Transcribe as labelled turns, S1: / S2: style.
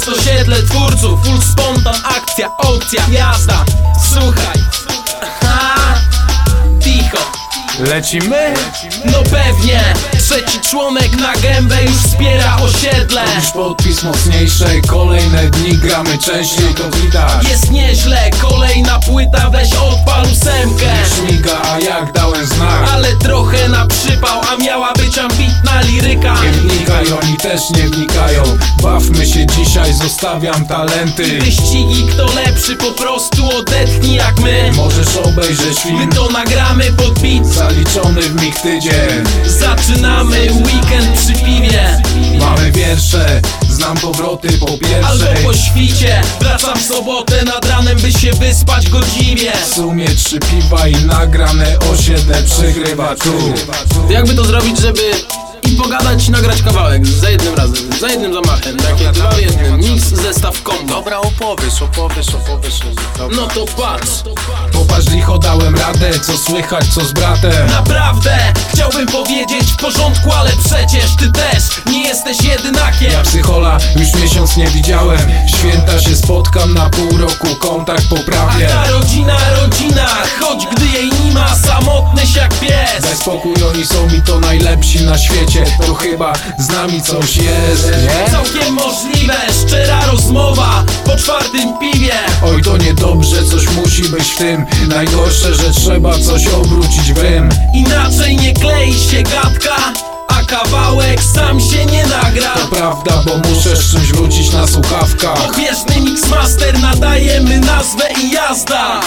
S1: jest osiedle twórców. Full spontan, akcja, opcja, jazda. Słuchaj. Aha. Cicho
S2: Lecimy?
S1: No pewnie. Trzeci członek na gębę już wspiera osiedle.
S2: Już podpis mocniejszej Kolejne dni gramy częściej to widać.
S1: Jest nieźle, kolejna płyta, weź odpal ósemkę.
S2: Śmiga, a jak dałem znak?
S1: Ale trochę na przypał, a miała liryka.
S2: Nie wnikaj, oni też nie wnikają. Bawmy się dzisiaj, zostawiam talenty.
S1: Wyścigi, kto lepszy, po prostu odetchnij jak my.
S2: Możesz obejrzeć film.
S1: My to nagramy pod beat.
S2: Zaliczony w mig tydzień.
S1: Zaczynamy weekend przy piwie.
S2: Mamy wiersze, znam powroty po
S1: Albo
S2: pierwszej
S1: po świcie. Wracam w sobotę nad ranem, by się wyspać godziwie.
S2: W sumie trzy piwa i nagrane osiedle przegrywa tu.
S1: Jakby to zrobić, żeby i pogadać nagrać kawałek. Za jednym razem, za jednym zamachem. Takie dwa w jednym, mix, zestaw combo
S3: Dobra, opowiesz, opowiesz, opowiesz Dobra.
S1: No to patrz.
S2: Popatrz licho dałem radę, co słychać, co z bratem.
S1: Naprawdę chciałbym powiedzieć w porządku, ale przecież ty też nie jesteś jedynakiem.
S2: Ja psychola już miesiąc nie widziałem. Święta się spotkam na pół roku, kontakt spokój, oni są mi to najlepsi na świecie To chyba z nami coś jest, nie?
S1: Całkiem możliwe, szczera rozmowa po czwartym piwie.
S2: Oj to niedobrze, coś musi być w tym. Najgorsze, że trzeba coś obrócić wym
S1: Inaczej nie klei się gadka, a kawałek sam się nie nagra.
S2: To prawda, bo muszę z czymś wrócić na słuchawkach.
S1: Pobieżny mixmaster nadajemy nazwę i jazda